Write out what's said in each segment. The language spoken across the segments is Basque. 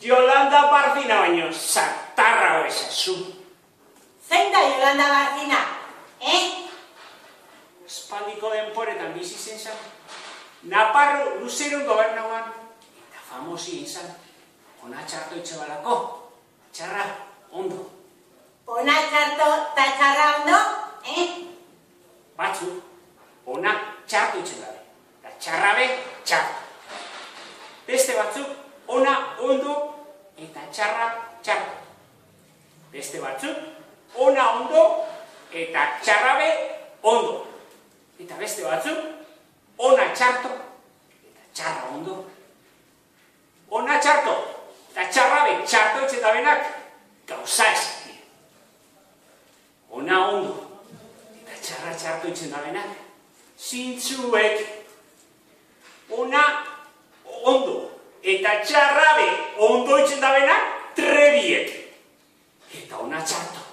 Jolanda Barzina baino, zatarra ezazu. Zein da Yolanda Barzina, eh? Espaldiko denporetan bizi zen zan. Naparro luzerun gobernauan. Eta famosi izan. Ona txarto itxe balako. Txarra, ondo. Ona txarto eta txarra ondo, eh? Batzu, ona txarto itxe dabe. Eta txarra be, txarra. Beste batzuk, ona ondo eta txarra, txarra. Beste batzuk, ona ondo eta txarra be, ondo. Eta beste batzuk, ona txarto eta txarra ondo. Ona txarto eta txarra be, txarto itxe dabenak, gauza esan Ona ondo eta txarra txarto itxe dabenak, zintzuek. Ona ondo eta txarra be, ondo itxe dabenak, trebiek. Eta ona txarto,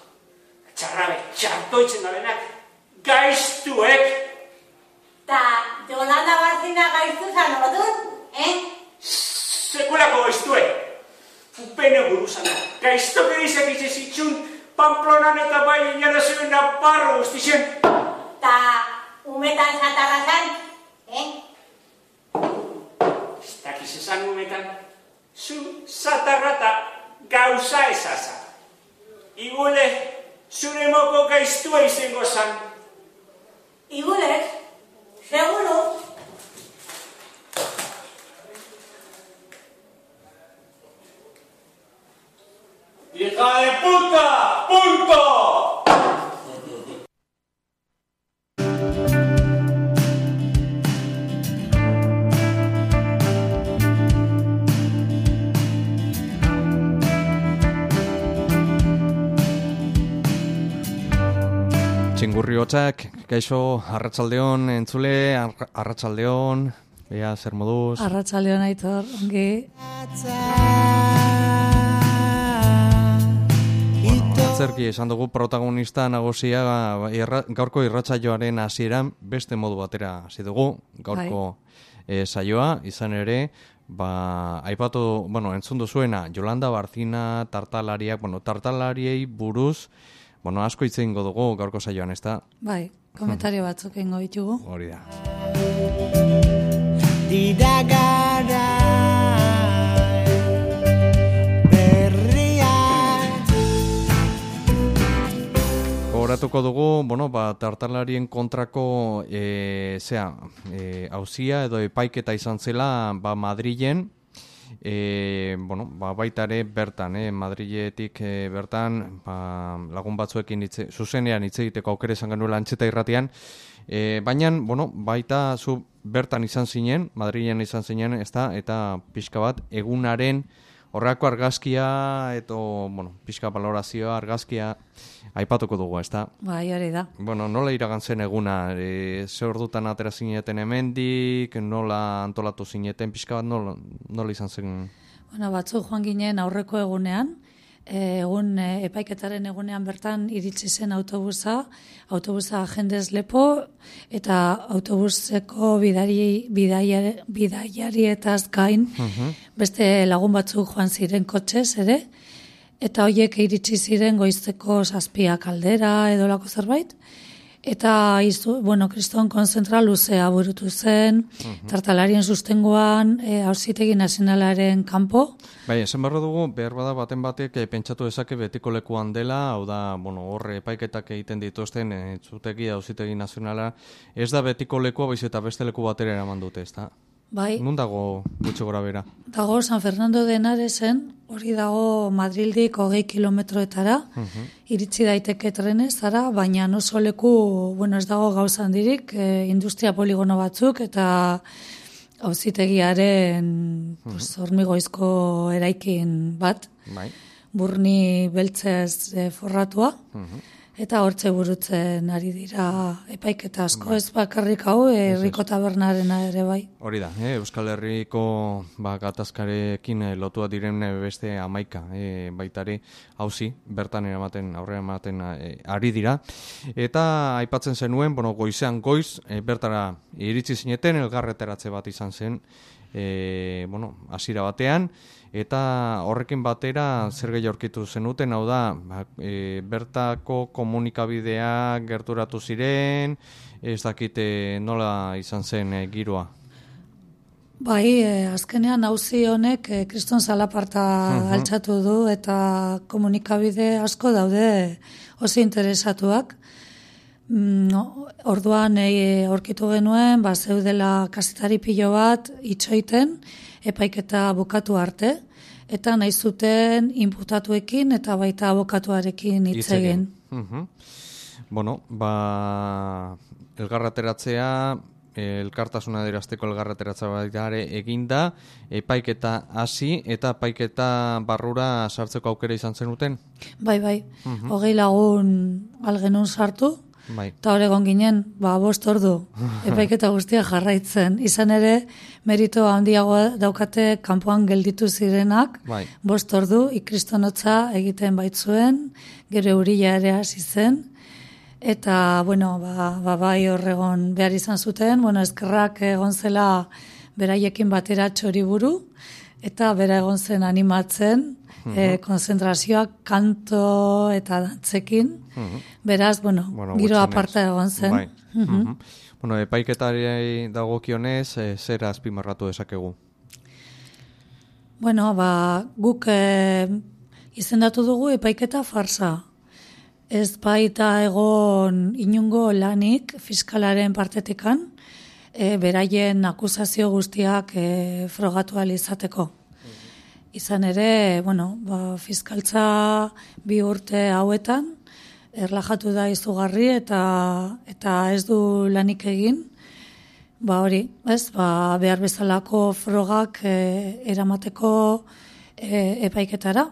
txarra be, txarto dabenak, gaiztuek. Ta Yolanda Barzina gaiztu zan ordun, eh? Sekulako gaiztue. Upene buruzana. Gaiztok erizak itxe zitxun, Pamplonan eta bai inara zuen naparro guztixen. Ta umetan zatarra zan, eh? Dakiz esan umetan. Zu zatarra eta gauza ezaza. Igule, zure moko gaiztua izango zan. Igulez, Txingurri hotzak, kaixo, arratsaldeon entzule, ar- arratsaldeon, ea, zer moduz. Arratsaldeon aitor, ongi. Zerki esan dugu protagonista nagusia ba, irra, gaurko irratsaioaren hasieran beste modu batera hasi dugu gaurko eh, saioa izan ere ba aipatu bueno entzun duzuena Yolanda Barzina tartalariak bueno tartalariei buruz bueno asko hitze eingo dugu gaurko saioan ezta? Bai, komentario batzuk egingo ditugu. hori da. Dira gara berriak Gogoratuko dugu, bueno, ba, tartalarien kontrako e, zea, e, hauzia edo epaiketa izan zela ba, Madrilen, e, bueno, ba, baita ere bertan, eh, Madriletik e, bertan ba, lagun batzuekin hitze, zuzenean hitz egiteko aukere izan genuela antxeta irratian, e, baina, bueno, baita zu bertan izan zinen, Madrilen izan zinen, ez da, eta pixka bat egunaren horrako argazkia, eto, bueno, pixka balorazioa, argazkia, aipatuko dugu, ez da. Bai, hori da. Bueno, nola iragan zen eguna, e, ze ordutan atera zineten hemendik, nola antolatu zineten, pixka bat nola, nola izan zen... Bueno, batzu joan ginen aurreko egunean, egun e, epaiketaren egunean bertan iritsi zen autobusa, autobusa jendez lepo, eta autobuseko bidari, bidaiari, bidaiarietaz gain, beste lagun batzuk joan ziren kotxez ere, eta hoiek iritsi ziren goizteko zazpiak aldera edo lako zerbait, Eta, izu, bueno, kriston konzentra luzea burutu zen, tartalarien sustengoan, e, hausitegi nazionalaren kanpo, Bai, esan barro dugu, behar bada baten batek eh, pentsatu dezake betiko lekuan dela, hau da, bueno, horre epaiketak egiten dituzten, e, zutegi, hauzitegi nazionala, ez da betiko lekua, baiz eta beste leku batera eraman dute, ez da? Bai, Nun dago gutxi gora bera? dago San Fernando de Henaresen, hori dago Madrildik hogei kilometroetara, iritsi daiteke trenez, zara, baina oso leku, bueno, ez dago gauza handirik, e, industria poligono batzuk, eta auzitegiaren pues, hormigoizko eraikin bat, Bai. burni beltzez e, forratua, eta hortze burutzen ari dira epaiketa asko, ez bakarrik hau, herriko tabernarena ere bai. Hori da, eh? Euskal Herriko ba, gatazkarekin eh, lotua diren eh, beste amaika eh, baitare hauzi, bertan eramaten, aurre ematen eh, ari dira. Eta aipatzen zenuen, bueno, goizean goiz, eh, bertara iritsi zineten, elgarreteratze bat izan zen, e, bueno, hasiera batean, eta horrekin batera zer gehi aurkitu zenuten, hau da, ba, e, bertako komunikabidea gerturatu ziren, ez dakite nola izan zen e, giroa. Bai, e, azkenean hauzi honek e, kriston zalaparta altxatu du eta komunikabide asko daude oso interesatuak. Mm, no, orduan e, aurkitu genuen, ba, zeudela kasetari pilo bat itxoiten, epaiketa bukatu arte, eta nahi zuten inputatuekin eta baita abokatuarekin hitz egin. Mhm. Bueno, ba, elgarrateratzea, elkartasuna dirazteko elgarrateratzea baita ere eginda, epaiketa hasi eta epaiketa barrura sartzeko aukera izan zenuten? Bai, bai, hogei lagun algenun sartu, Bai. Eta hor egon ginen, ba, bost ordu, epaiketa guztia jarraitzen. Izan ere, merito handiagoa daukate kanpoan gelditu zirenak, Bai. bost ordu, ikristonotza egiten baitzuen, gero eurila ere hasi zen, eta, bueno, ba, ba, bai horregon behar izan zuten, bueno, eskerrak egon zela beraiekin batera txoriburu, eta bera egon zen animatzen, eh, konzentrazioak kanto eta dantzekin, beraz, bueno, Bueno, giro aparta egon zen. Bai. Mhm. Bueno, epaiketari dagokionez, e, zer azpimarratu dezakegu? Bueno, ba, guk e, izendatu dugu epaiketa farsa. Ez baita egon inungo lanik fiskalaren partetikan, e, beraien akusazio guztiak e, frogatu ahal izateko. Izan ere, bueno, ba, fiskaltza bi urte hauetan, erlajatu da izugarri eta, eta ez du lanik egin, Ba hori, ez, ba, behar bezalako frogak e, eramateko e, epaiketara.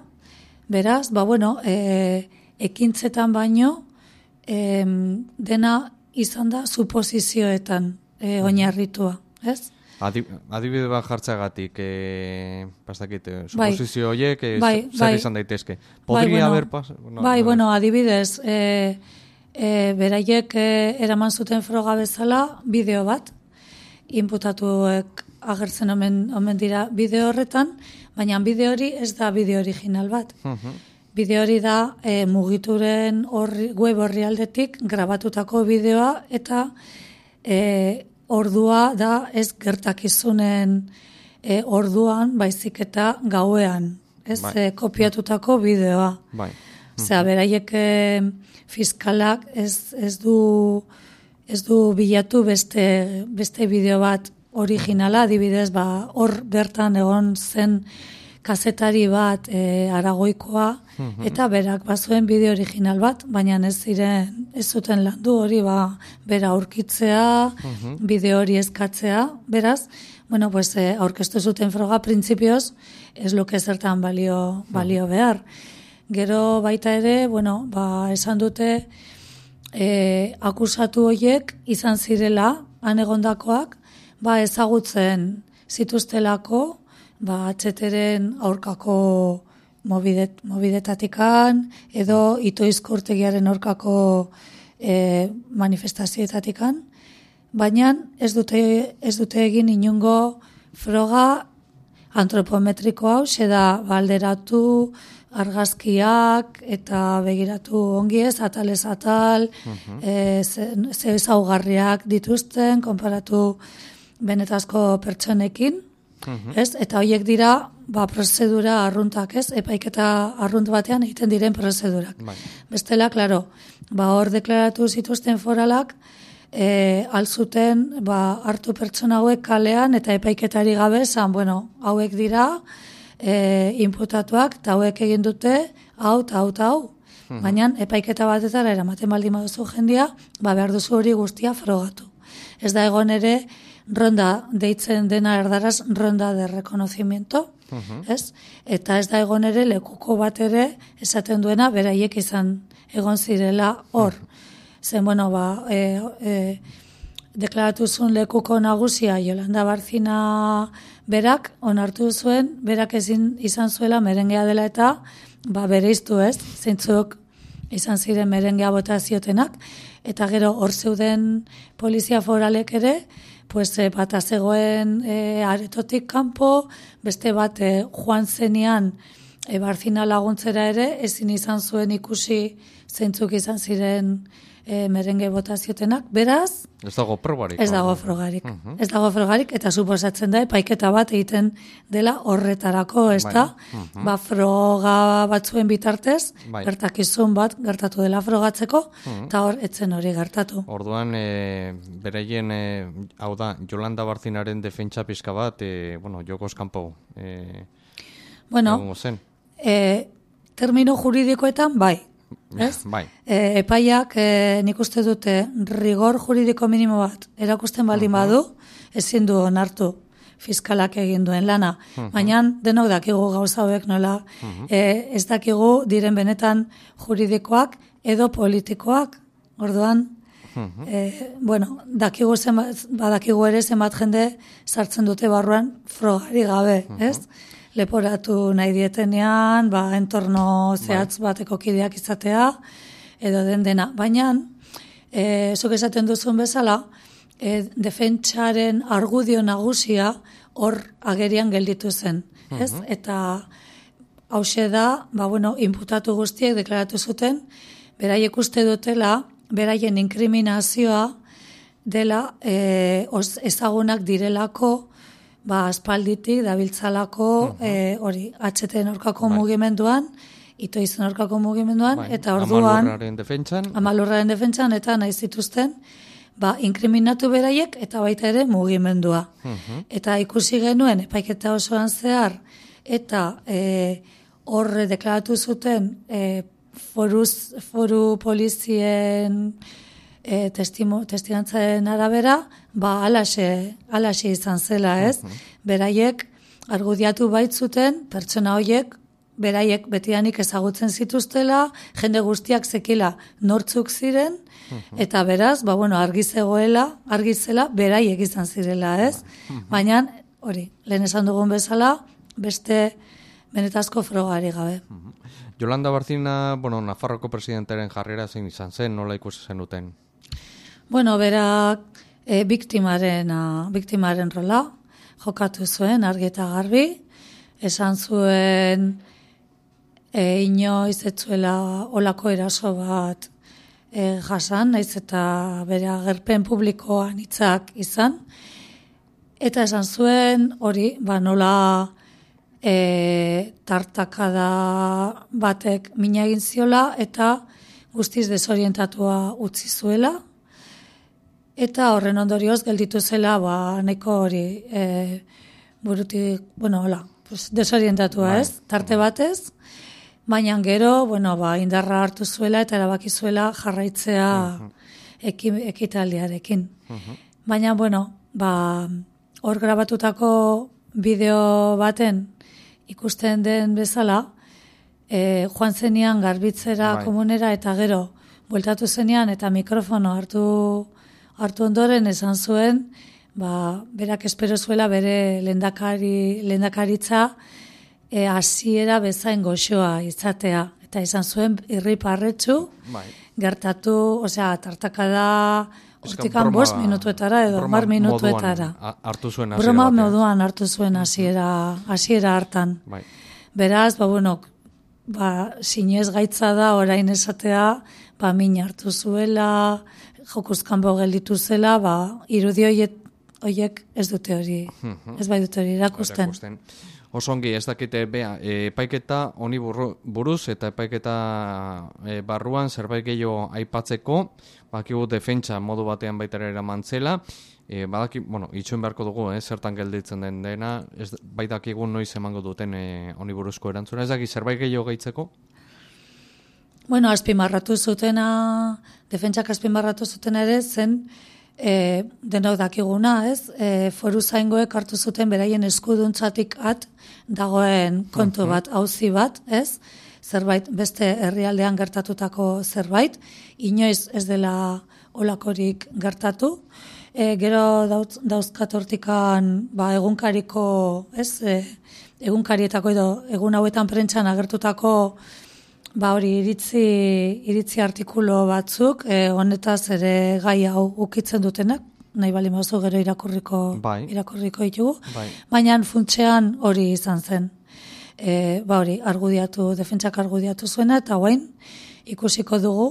Beraz, ba bueno, e, ekintzetan baino, e, dena izan da suposizioetan e, oinarritua, ez? Adi, adibide bat jartzeagatik, e, pastakit, Bai. suposizio horiek, e, Bai, zer bai. izan daitezke. Bai, Podria bueno, haber pas... no, bai, no, bueno, adibidez, e, e, beraiek e, eraman zuten froga bezala bideo bat, inputatuek agertzen omen, omen dira bideo horretan, baina bideo hori ez da bideo original bat. Bideo hori da e, mugituren horri, web horri aldetik grabatutako bideoa eta e, ordua da ez gertakizunen e, orduan baizik eta gauean. Ez Bai. e, kopiatutako bideoa. Bai. Osea, beraiek eh, fiskalak ez, ez du ez du bilatu beste, beste bideo bat originala, adibidez, ba, hor bertan egon zen kazetari bat e, aragoikoa, eta berak bazuen bideo original bat, baina ez ziren, ez zuten landu hori, ba, bera aurkitzea, bideo hori eskatzea, beraz, bueno, pues, e, aurkeztu zuten froga printzipioz, ez luke zertan balio, balio behar. Gero baita ere, bueno, ba, esan dute e, akusatu hoiek izan zirela, han egondakoak, ba, ezagutzen zituztelako, ba, atxeteren aurkako mobidet, mobidetatikan, edo itoizkortegiaren aurkako e, manifestazioetatikan, baina ez dute, ez dute egin inungo froga antropometriko hau, da balderatu argazkiak eta begiratu ongi ez, atalez atal, e, ze, ze dituzten, konparatu benetazko pertsonekin, ez? Eta horiek dira, ba, prozedura arruntak, ez? Epaiketa arrunt batean egiten diren prozedurak. Bai. Bestela, klaro, ba, hor deklaratu zituzten foralak, e, alzuten ba, hartu pertsona hauek kalean eta epaiketari gabe zan, bueno, hauek dira e, inputatuak eta hauek egin dute hau eta hau eta hau. Baina epaiketa batetara eramaten baldin baduzu jendia, ba behar duzu hori guztia frogatu. Ez da egon ere ronda deitzen dena erdaraz ronda de reconocimiento, ez? Eta ez da egon ere lekuko bat ere esaten duena beraiek izan egon zirela hor. Zen, bueno, ba, e, e, deklaratu zuen lekuko nagusia Jolanda Barzina berak onartu zuen, berak ezin izan zuela merengea dela eta ba, bere iztu ez, zeintzuk izan ziren merengea bota ziotenak, eta gero hor zeuden polizia foralek ere, pues e, bata zegoen e, aretotik kanpo, beste bat e, joan zenean e, barzina laguntzera ere, ezin izan zuen ikusi zeintzuk izan ziren e, merenge botaziotenak. Beraz, Ez dago probarik. Ez dago frogarik. Ez dago frogarik eta suposatzen da epaiketa bat egiten dela horretarako, ez da? Ba, froga batzuen bitartez, Bai. gertakizun bat gertatu dela frogatzeko, eta hor etzen hori gertatu. Orduan, e, bereien, e, hau da, Jolanda Barzinaren defentsa pizka bat, e, bueno, jokoz kanpo, e, Bueno, zen. e, termino juridikoetan, bai. Ez? Bai. E, epaiak e, nik uste dute rigor juridiko minimo bat erakusten baldin badu, ezin du onartu fiskalak egin duen lana. Baina denok dakigu gauza hauek nola, e, ez dakigu diren benetan juridikoak edo politikoak. Orduan, e, bueno, dakigu zenbat, badakigu ere zenbat jende sartzen dute barruan frogari gabe, ez? Leporatu nahi dietenean, ba, entorno zehatz bateko kideak izatea, edo den dena. Baina, e, zuk esaten duzun bezala, e, defentsaren argudio nagusia hor agerian gelditu zen. Ez? Eta hause da, ba, bueno, inputatu guztiek deklaratu zuten, beraiek uste dutela, beraien inkriminazioa dela e, os, ezagunak direlako, ba, aspalditik dabiltzalako e, hori, atxeten aurkako mugimenduan, itoizen aurkako mugimenduan, Bai. eta orduan, Amalurraren defentsan, amalurraren defentsan, eta nahi zituzten, ba, inkriminatu beraiek eta baita ere mugimendua. Eta ikusi genuen, epaiketa osoan zehar, eta e, horre deklaratu zuten e, foruz, foru polizien e, testimo, testigantzaren arabera, ba, alaxe, alaxe izan zela, ez? Beraiek argudiatu baitzuten, pertsona hoiek, beraiek betidanik ezagutzen zituztela, jende guztiak zekila nortzuk ziren, eta beraz, ba, bueno, argi zegoela, argi zela, beraiek izan zirela, ez? Baina, hori, lehen esan dugun bezala, beste benetazko frogari gabe. Jolanda Barzina, bueno, Nafarroko presidentaren jarrera zein izan zen, nola ikusi zenuten? Bueno, berak e, biktimaren, a, biktimaren rola jokatu zuen argi eta garbi, esan zuen e, inoiz ez zuela olako eraso bat e, jasan, naiz eta bere agerpen publikoan hitzak izan, eta esan zuen hori, ba nola e, tartakada batek mina egin ziola eta guztiz desorientatua utzi zuela, Eta horren ondorioz gelditu zela, ba, nahiko hori, e, burutik, bueno, hola, pues, desorientatua Bai. ez, tarte batez, baina gero, bueno, ba, indarra hartu zuela eta erabaki zuela jarraitzea eki, ekitaldiarekin. Baina, bueno, ba, hor grabatutako bideo baten ikusten den bezala, e, joan zenian garbitzera Bai. komunera eta gero, bueltatu zenean eta mikrofono hartu hartu ondoren esan zuen, ba, berak espero zuela bere lendakari, lendakaritza e, hasiera bezain goxoa izatea. Eta esan zuen irriparretxu, Bai. gertatu, osea, tartakada hortikan bost minutuetara edo mar minutuetara. hartu zuen hasiera Broma moduan hartu zuen hasiera hasiera hartan. Bai. Beraz, ba, bueno, ba, sinez gaitza da orain esatea, ba, min hartu zuela, jokuzkanbo gelditu zela, ba, irudi hoiek, hoiek ez dute hori, ez bai dute hori erakusten. Erakusten. Oso ongi, ez dakite, bea, e, epaiketa honi buruz eta epaiketa e, barruan zerbait gehiago aipatzeko, bakigu defentsa modu batean baita ere eraman zela, e, badaki, bueno, itxuen beharko dugu, eh, zertan gelditzen den dena, ez, bai dakigu noiz emango duten e, honi buruzko erantzuna, ez daki zerbait gehiago gaitzeko? Bueno, azpimarratu zutena, defentsak azpimarratu zutena ere zen, e, denok dakiguna, ez? E, foru zaingoek hartu zuten beraien eskuduntzatik at dagoen kontu bat, auzi bat, ez? Zerbait, beste herrialdean gertatutako zerbait, inoiz ez dela olakorik gertatu. E, gero dauz, dauzkat hortikan ba, egunkariko, ez? E, egunkarietako edo egun hauetan prentxan agertutako ba hori iritzi iritzi artikulu batzuk e, honetaz ere gai hau ukitzen dutenak nahi bali mazu gero irakurriko, Bai. irakurriko ditugu. Bai. Baina funtsean hori izan zen. E, ba hori, argudiatu, defentsak argudiatu zuena, eta guain ikusiko dugu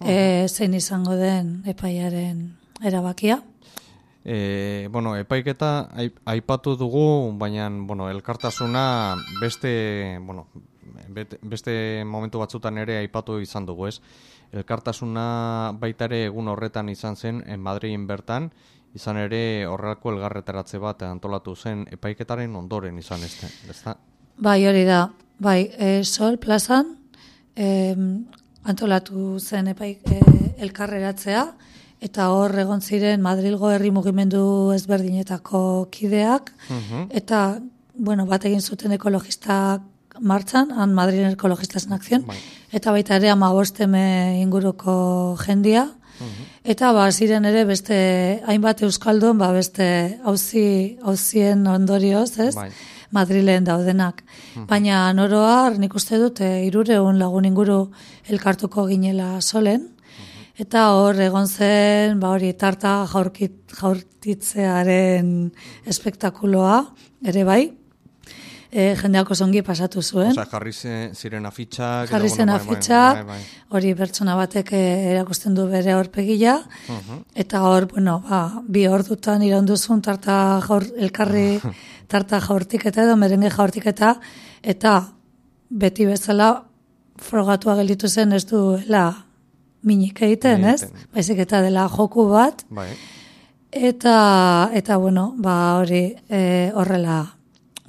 e, zein izango den epaiaren erabakia. E, bueno, epaiketa aip- aipatu dugu, baina bueno, elkartasuna beste, bueno, beste momentu batzutan ere aipatu izan dugu, ez? Elkartasuna baita ere egun horretan izan zen en Madrilen bertan, izan ere horrelako elgarretaratze bat antolatu zen epaiketaren ondoren izan ez ezta? Bai, hori da. Bai, e, Sol plazan em, antolatu zen epaik e, elkarreratzea, eta hor egon ziren Madrilgo herri mugimendu ezberdinetako kideak, eta, bueno, bat egin zuten ekologistak martxan, han Madrilen ekologistas en acción, Bai. eta baita ere ama bosteme inguruko jendia, Eta ba, ziren ere beste hainbat euskaldun, ba beste auzi auzien ondorioz, ez? Bai. Madrilen daudenak. Baina noroar nik uste dut eh, hirureun lagun inguru elkartuko ginela solen. Eta hor egon zen, ba hori tarta jaurkit, jaurtitzearen espektakuloa, ere bai. E, jendeak oso ongi pasatu zuen. Osea, jarri ziren afitxak. Jarri zen bueno, bai, bai, afitxak, bai, hori pertsona batek eh, erakusten du bere horpegia, eta hor, bueno, ba, bi ordutan iraunduzun tarta jaur, elkarri tarta jaurtiketa edo merenge jaurtiketa, eta beti bezala frogatua gelditu zen ez duela minik egiten, ez? Baizik eta dela joku bat, Bai. Eta, eta bueno, ba hori e, horrela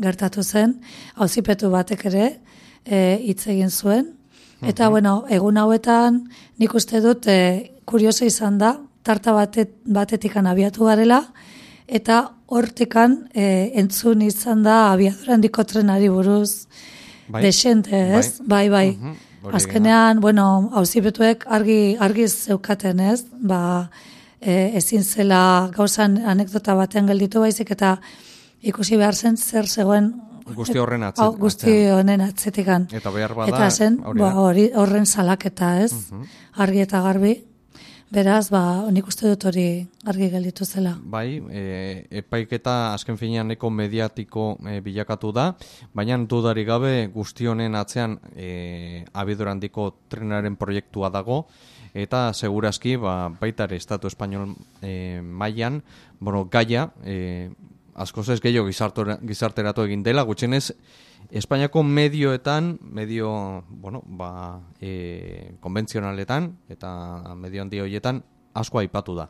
gertatu zen, auzipetu batek ere e, hitz egin zuen. Eta bueno, egun hauetan nik uste dut e, kurioso izan da, tarta batet, batetikan abiatu garela, eta hortikan e, entzun izan da abiadura handiko trenari buruz Bai. desente, ez? Bai, bai. Mhm. Hori Azkenean, bueno, auzipetuek argi, argi zeukaten, ez? Ba, e, ezin zela gauzan anekdota batean gelditu baizik eta ikusi behar zen zer zegoen Guzti horren atze- Hau, guzti atzean. honen atzetikan. Eta behar bada, Eta zen, hori ba. Mhm. hori, horren salaketa, ez? Argi eta garbi. Beraz, ba, nik uste dut hori argi gelditu zela. Bai, e, epaiketa azken finean neko mediatiko e, bilakatu da, baina dudari gabe guzti honen atzean e, abidurandiko trenaren proiektua dago, eta segurazki ba, baita ere Estatu Espainol e, mailan, bueno, gaia, e, askoz ez gehiago gizarteratu egin dela, gutxenez, Espainiako medioetan, medio, bueno, ba, e, konbentzionaletan, eta medio handi horietan, asko aipatu da.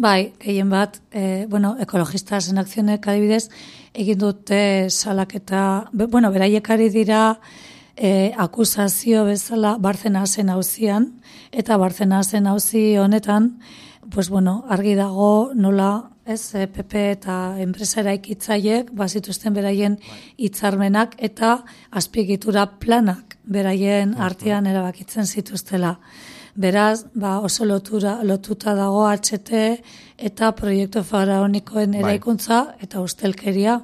Bai, gehien bat, e, bueno, ekologistas en akzionek adibidez, egin dute salaketa, be, bueno, beraiekari dira e, akusazio bezala Barcenasen hauzian, eta Barcenasen hauzi honetan, pues bueno, argi dago nola, ez, PP eta enpresa eraikitzaiek bazituzten beraien hitzarmenak eta azpiegitura planak beraien artean erabakitzen zituztela. Beraz, ba, oso lotura, lotuta dago HT eta proiektu faraonikoen Bai. eraikuntza eta ustelkeria.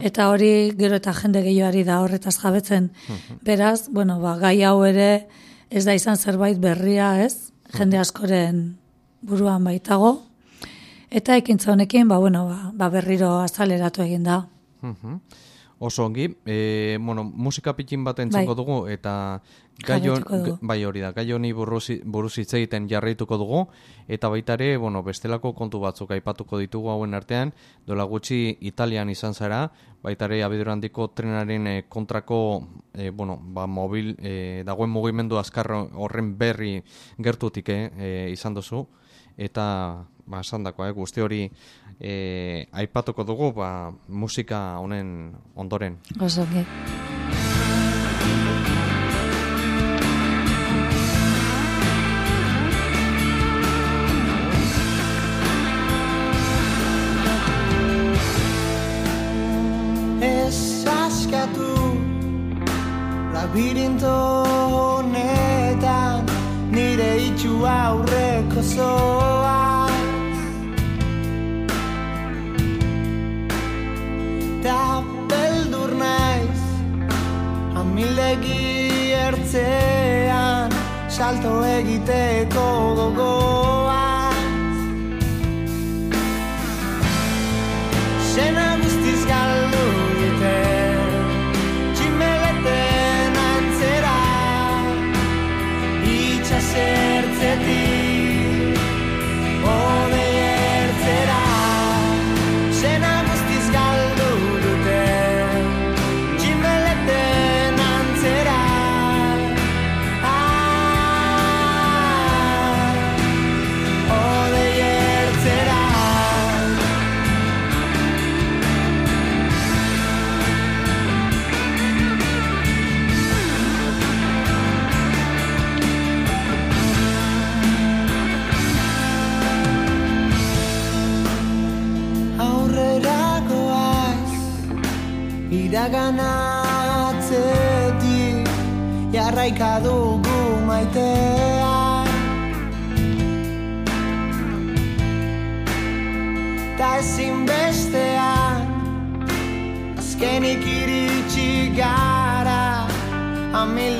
Eta hori gero eta jende gehioari da horretaz jabetzen. Beraz, bueno, ba, gai hau ere ez da izan zerbait berria, ez? Jende askoren buruan baitago. Eta ekintza honekin, ba, bueno, ba, ba berriro azaleratu egin da. Mhm. Oso ongi, e, bueno, musika pitin bat entzungo Bai. dugu, eta gai hon- Jarraituko dugu. bai hori da, gai honi buruz, buruz hitz egiten jarraituko dugu, eta baita ere, bueno, bestelako kontu batzuk aipatuko ditugu hauen artean, dola gutxi Italian izan zara, baita ere abidurandiko trenaren e, kontrako, e, bueno, ba, mobil, e, dagoen mugimendu azkar horren berri gertutik eh, e, izan duzu, eta ba, esan eh, guzti hori e, aipatuko dugu ba, musika honen ondoren. Oso ongi. Ez askatu Labirinto honetan Nire itxu aurreko zoaz Salto egiteko gogoaz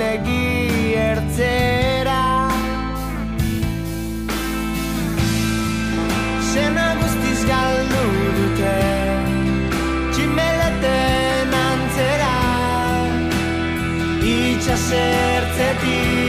amilegi ertzera. Sena guztiz galdu dute Tximeleten antzera. Itxasertzetik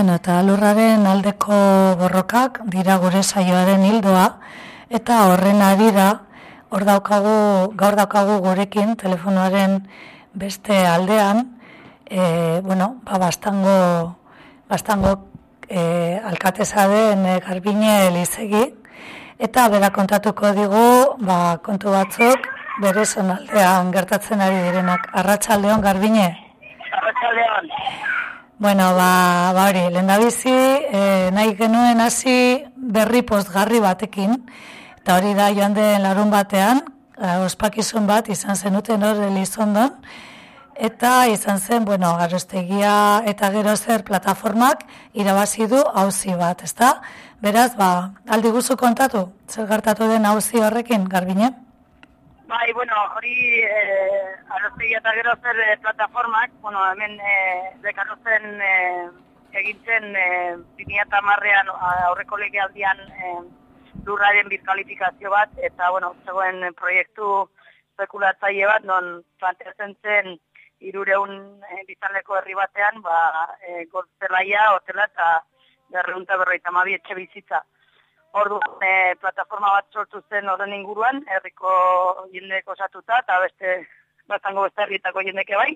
Bueno, eta lurraren aldeko borrokak dira gure saioaren hildoa, eta horren arira, hor daukagu, gaur daukagu gurekin, telefonoaren beste aldean, e, bueno, ba, bastango, bastango e, alkateza den e, garbine elizegi, eta bera kontatuko digu, ba, kontu batzuk, bere zonaldean gertatzen ari direnak. Arratsaldeon garbine? Arratxaldean, Bueno, ba, ba hori, lehendabizi, e, nahi genuen hasi berri postgarri batekin, eta hori da joan den larun batean, e, ospakizun bat izan zenuten hor Elizondon, eta izan zen, bueno, garrostegia eta gero zer plataformak irabazi du auzi bat, ezta? Beraz, ba, aldi guzu kontatu, zer gertatu den auzi horrekin, garbine? Bai, bueno, hori eh, arroztegia eta gero zer eh, plataformak, bueno, hemen eh, dekarrozen eh, egintzen eh, 2008an aurreko legealdian eh, lurraren birkalifikazio bat, eta, bueno, zegoen proiektu spekulatzaile bat, non planteatzen zen irureun eh, bizanleko herri batean, ba, eh, golzelaia, hotela eta berreunta berroita mabi etxe bizitza. Ordu e, plataforma bat sortu zen horren inguruan, herriko jendek osatuta, eta beste, batzango beste herrietako jendeke bai.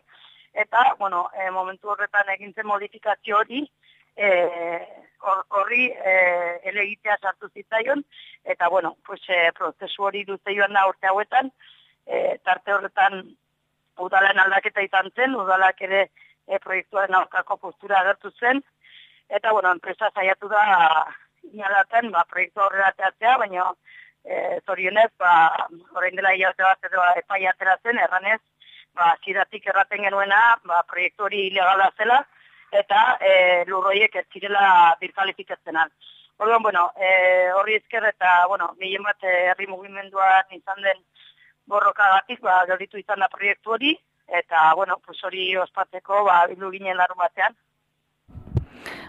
Eta, bueno, e, momentu horretan egin zen modifikazio hori, e, hor- horri e, elegitea sartu zitzaion, eta, bueno, pues, e, prozesu hori duze joan da urte hauetan, e, tarte horretan udalen aldaketa izan zen, udalak ere e, proiektuaren aurkako postura agertu zen, eta, bueno, enpresa saiatu da inalaten, ba, proiektu ateratzea, baina e, zorionez, ba, orain dela hilabete bat edo epaia atera zen, erranez, ba, ziratik erraten genuena, ba, proiektu hori ilegala zela, eta e, lurroiek ez zirela birkalifikatzen Orduan, bueno, e, horri ezker eta, bueno, gehien bat herri mugimenduan izan den borrokagatik, ba, gelditu izan da proiektu hori, eta, bueno, pues hori ospatzeko, ba, bildu ginen larun batean,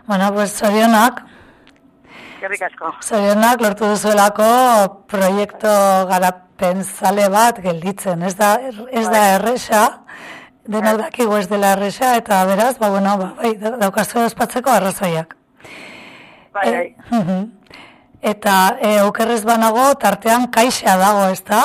Bueno, pues zorionak, gerrik asko. zorionak lortu duzuelako proiektu garapen zale bat gelditzen. Ez da, ez da erresa, denok dakigu ez dela erresa, eta beraz, ba, bueno, ba, bai, da- daukazu ospatzeko arrazoiak. Bai, bai. E, mhm. Eta e, okerrez banago tartean kaixea dago, ez da?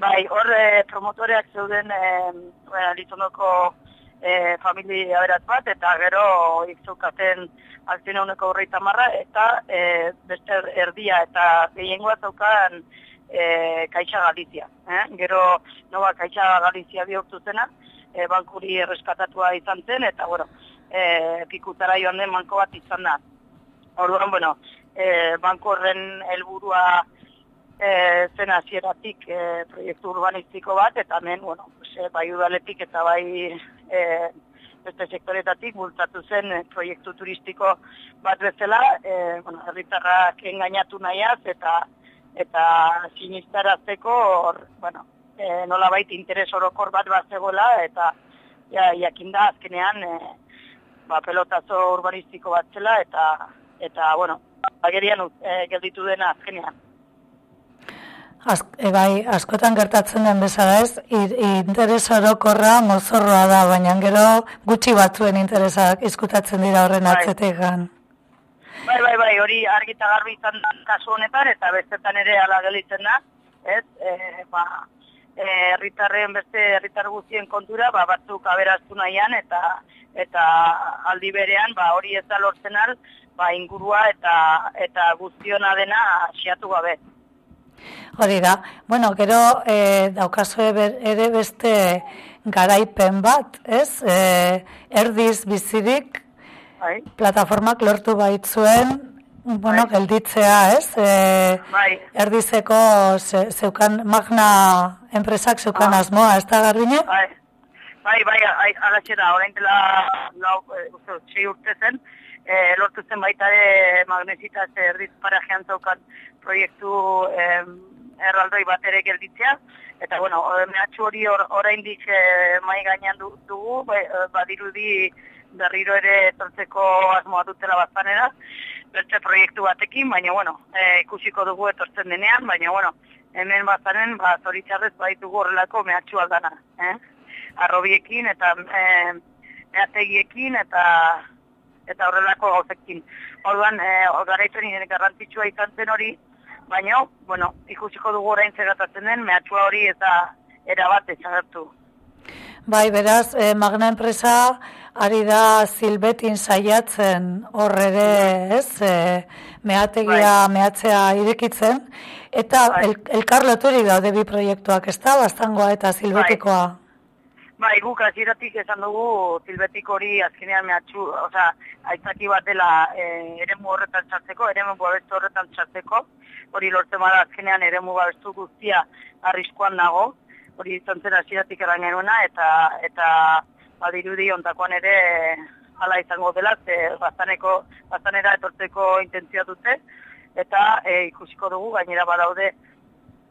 Bai, hor eh, promotoreak zeuden eh, bueno, Elizondoko eh, familia aberat bat, eta gero ikzukaten altzine honeko horreita marra, eta eh, beste erdia, eta gehiengoa zaukan eh, Kaitxa Galizia. Eh? Gero Nova Kaitxa Galizia bihurtu zena, eh, bankuri erreskatatua izan zen, eta bueno, eh, pikutara joan den banko bat izan da. Orduan, bueno, eh, banko horren helburua e, zen hasieratik e, proiektu urbanistiko bat, eta hemen, bueno, pues, e, bai udaletik eta bai e, beste sektoretatik bultzatu zen e, proiektu turistiko bat bezala, e, bueno, herritarrak engainatu nahiaz, eta eta sinistarazteko, hor, bueno, e, nolabait interes orokor bat bat zegoela, eta ja, jakinda azkenean e, ba, pelotazo urbanistiko bat zela, eta, eta bueno, agerian e, gelditu dena azkenean. Az, e, bai, askotan gertatzen den bezala ez, interes orokorra mozorroa da, baina gero gutxi batzuen interesak izkutatzen dira horren Bai. atzetegan. Bai, bai, bai, hori argi eta garbi izan kasu honetan, eta bestetan ere ala gelitzen da, ez, e, ba, e, herritarren beste herritar guztien kontura, ba, batzuk aberaztu nahian, eta eta aldi berean, ba, hori ez da lortzen al, ba, ingurua eta eta guztiona dena xeatu gabe. Hori da, bueno, gero e, daukazue ber- ere beste garaipen bat, ez? E, erdiz bizirik Bai, plataformak lortu baitzuen, bueno, Bai. gelditzea, ez? E, bai, erdizeko ze, zeukan magna enpresak zeukan Ah. asmoa, ez da garbine? bai, bai, bai, ai- alaxe da, orain dela lau, e, uste urte zen, e, lortu zen baita ere magnesitaz erdiz parajean zaukan proiektu e, erraldoi bat ere gelditzea, eta bueno, mehatxu hori or, oraindik e, mai gainean du- dugu, bai, e, badirudi berriro ere etortzeko asmoa dutela bazpanera, beste proiektu batekin, baina bueno, e, ikusiko dugu etortzen denean, baina bueno, hemen bazanen, ba, zoritxarrez baitugu horrelako mehatxu aldana, eh? Arrobiekin eta e, mehategiekin eta eta horrelako gauzekin. Orduan, e, garaipen garrantzitsua izan zen hori, baina, bueno, ikusiko dugu orain zegatatzen den, mehatxua hori eta erabat ezagertu. Bai, beraz, eh, Magna enpresa ari da zilbetin saiatzen hor ere, ez, eh, mehategia, mehatzea irekitzen, eta Bai. el, elkar loturik daude bi proiektuak, ez da, bastangoa eta zilbetikoa. Bai, guk hasieratik esan dugu zilbetik hori azkenean mehatxu, osea, aitzaki bat dela e, eremu horretan txartzeko, eremu babestu horretan txartzeko, hori lortzen bada azkenean eremu babestu guztia arriskuan nago, hori izan zen hasieratik eran genuena, eta, eta badirudi ontakoan ere hala izango dela, ze bastaneko, bastanera etortzeko intentzioa dute, eta e, ikusiko dugu gainera badaude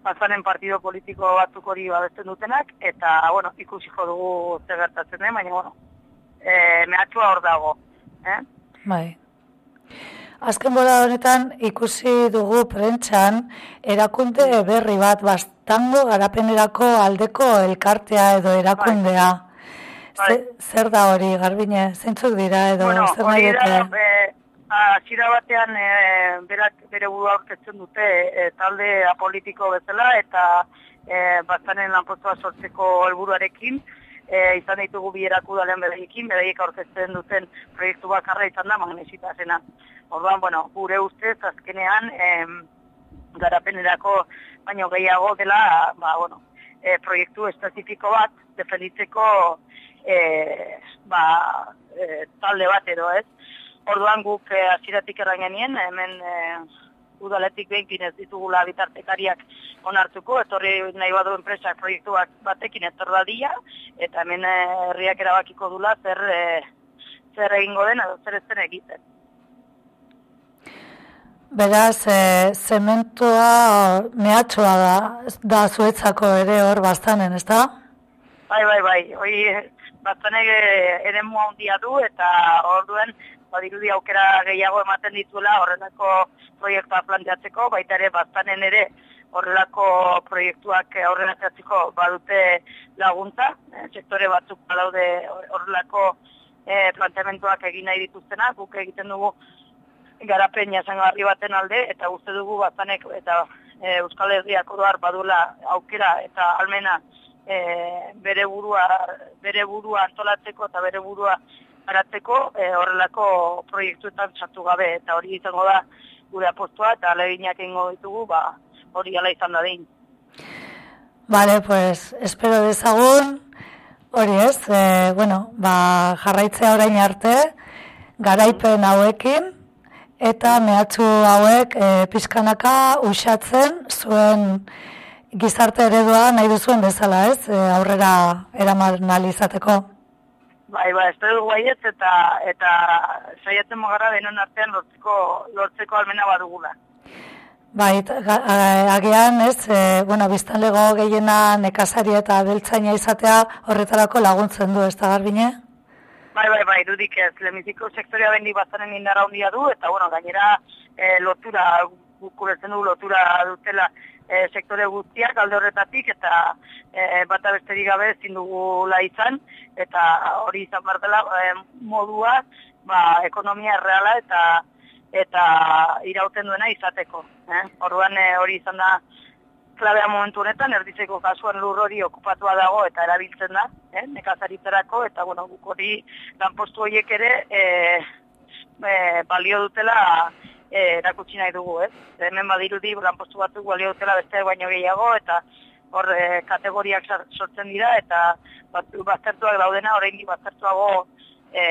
bazanen partido politiko batzuk hori babesten dutenak, eta, bueno, ikusiko dugu zer gertatzen den, baina, bueno, e, mehatxua hor dago. Eh? Bai. Azken bola honetan ikusi dugu prentxan erakunde berri bat bastango garapenerako aldeko elkartea edo erakundea. Bai. Ze- zer da hori, Garbine? Zeintzuk dira edo bueno, zer nahi dute? E, hasiera batean e, berak bere burua aurkezten dute e, talde apolitiko bezala eta e, bastanen lanpostua sortzeko helburuarekin e, izan ditugu bilerak udalean beraiekin, beraiek aurkezten duten proiektu bakarra izan da magnesita zena. Orduan, bueno, gure ustez azkenean em, garapenerako baino gehiago dela, ba, bueno, e, proiektu espezifiko bat defenditzeko e, ba, e, talde bat edo, ez? Orduan guk e, hasieratik erran genien, hemen e, udaletik behin ez ditugula bitartekariak onartuko, etorri nahi badu enpresak proiektuak batekin etor dadia, eta hemen e, herriak erabakiko dula zer, e, zer egingo den edo zer ez den egiten. Beraz, e, zementua mehatxoa da, da zuetzako ere hor bastanen, ez da? Bai, bai, bai, hoi bastanek ere mua handia du eta orduen badirudi aukera gehiago ematen dituela horrelako proiektua planteatzeko, baita ere bastanen ere horrelako proiektuak aurreratzeko badute laguntza, eh, sektore batzuk badaude horrelako eh, planteamentuak egin nahi dituztenak, guk egiten dugu garapen jasangarri baten alde, eta uste dugu bastanek eta e, Euskal Herriak oroar badula aukera eta almena e, bere burua bere burua antolatzeko eta bere burua garatzeko e, horrelako proiektuetan sartu gabe eta hori izango da gure apostua eta aleginak egingo ditugu ba hori ala izan da dein. Vale, pues espero dezagun hori ez, e, bueno, ba, jarraitzea orain arte garaipen hauekin eta mehatxu hauek e, pizkanaka usatzen zuen gizarte eredua nahi duzuen bezala, ez? E, aurrera eraman ahal izateko. Bai, bai, ez dugu baiet eta eta saiatzen mogarra denon artean lortzeko lortzeko almena badugula. Bai, agian, ez, e, bueno, biztanlego gehiena nekazari eta beltzaina izatea horretarako laguntzen du, ez da garbine? Bai, bai, bai, dudik ez, lehenbiziko sektorea bendi bazanen indarra handia du, eta bueno, gainera e, lotura, guk ulertzen dugu lotura dutela e, sektore guztiak alde horretatik, eta e, bata besterik gabe ezin dugula izan, eta hori izan behar dela e, modua, ba, ekonomia erreala eta eta irauten duena izateko. Eh? Orduan e, hori izan da klabea momentu honetan, erdizeko kasuan lur hori okupatua dago eta erabiltzen da, eh, nekazaritzerako, eta bueno, guk hori lanpostu horiek ere e, e, balio dutela e, erakutsi nahi dugu, ez? Hemen badirudi lanpostu batzuk balio dutela beste baino gehiago, eta hor e, kategoriak sortzen dira, eta baztertuak daudena, oraindik baztertuago e,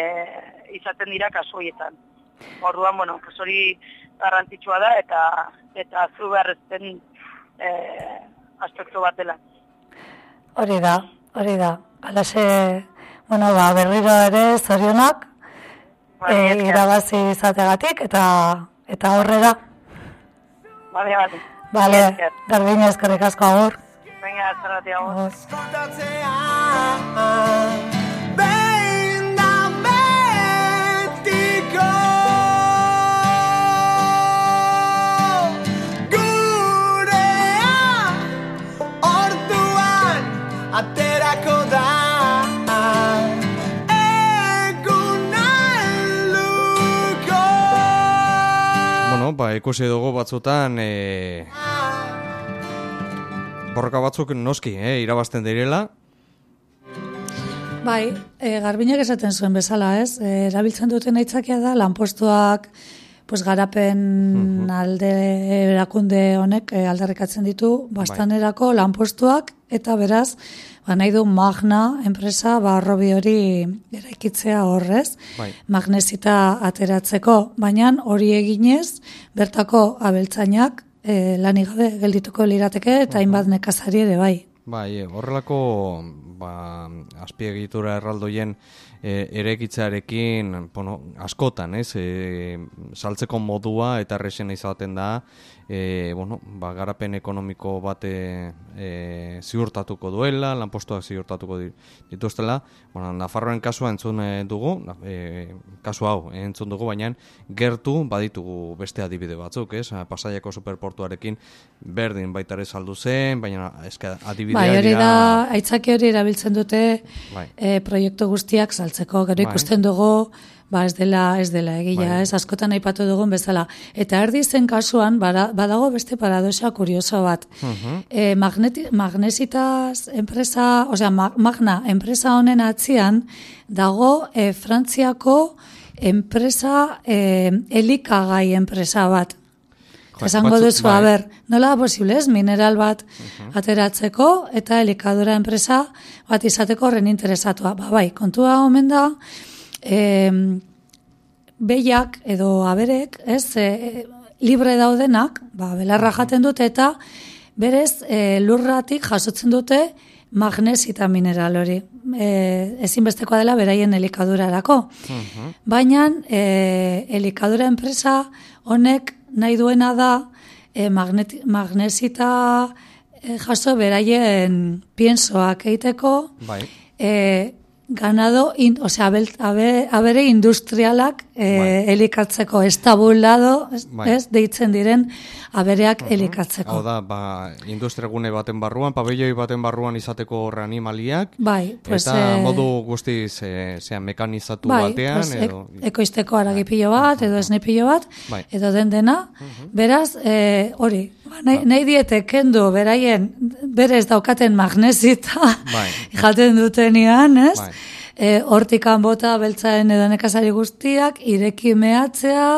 izaten dira kasu horietan. Orduan, bueno, pues hori garrantzitsua da, eta eta zu beharrezten eh, aspektu bat dela. Hori da, hori da. Alase, bueno, ba, berriro ere zorionak, e, irabazi izategatik, eta eta aurrera. Bale, bale. Bale, Esker. garbine eskerrik asko agur. Venga, zerratia agur. Ikusi dugu batzutan e, borroka batzuk noski, eh, irabazten direla, Bai, e, garbinak esaten zuen bezala, ez? E, erabiltzen duten aitzakia da, lanpostuak pues, garapen alde erakunde honek e, aldarrikatzen ditu, bastanerako lanpostuak, eta beraz, ba, nahi du magna enpresa, ba, arrobi hori eraikitzea horrez, Bai. magnesita ateratzeko, baina hori eginez, bertako abeltzainak e, lanik gabe geldituko lirateke, eta hainbat nekazari ere bai. Bai, e, horrelako ba, azpiegitura erraldoien e, erekitzarekin, bueno, askotan, ez, e, saltzeko modua eta erresen izaten da, e, bueno, ba, garapen ekonomiko bate e, ziurtatuko duela, lanpostuak ziurtatuko di- dituztela, bueno, Nafarroen kasua entzun e, dugu, na- e, kasu hau entzun dugu, baina gertu baditugu beste adibide batzuk, ez, Pasaiako superportuarekin berdin baita ere saldu zen, baina eske adibideak Bai, hori da, aitzaki hori erabiltzen dute Bai. e, proiektu guztiak saltzeko. saltzeko. Gero Bai. ikusten dugu, ba ez dela, ez dela egia, Bai. ez askotan aipatu dugun bezala. Eta erdi zen kasuan, badago beste paradoxa kurioso bat. e, magneti, magnesitas enpresa, osea, ma- magna enpresa honen atzian, dago e, Frantziako enpresa, e, elikagai enpresa bat. Esango duzu, bai. a ber, nola posible ez, mineral bat ateratzeko eta elikadura enpresa bat izateko horren interesatua. Ba, bai, kontua omen da, em, behiak edo aberek, ez, e, libre daudenak, ba, belarra jaten dute eta berez e, lurratik jasotzen dute magnesita mineral hori. E, ezinbestekoa dela beraien elikadurarako. Baina e, elikadura enpresa honek nahi duena da e, magneti, magnesita e, jaso beraien piensoak eiteko Bai. e, ganado, in, osea, abel, abe, abere industrialak e, Bai. elikatzeko, estabulado, ez, Bai. ez, deitzen diren abereak elikatzeko. Hau da, ba, industriagune baten barruan, pabelloi baten barruan izateko horre animaliak, Bai, pues, eta eh, modu guztiz, e, zean, mekanizatu bai, batean, pues, ek- edo... ekoizteko aragipilo bat, edo esnepilo bat, Bai. edo den dena. Beraz, e, hori, ba, nahi, nahi diete kendu beraien, berez daukaten magnesita Bai. jaten dutenian, ez? Bai. E, hortikan bota beltzaen edo nekazari guztiak, ireki mehatzea,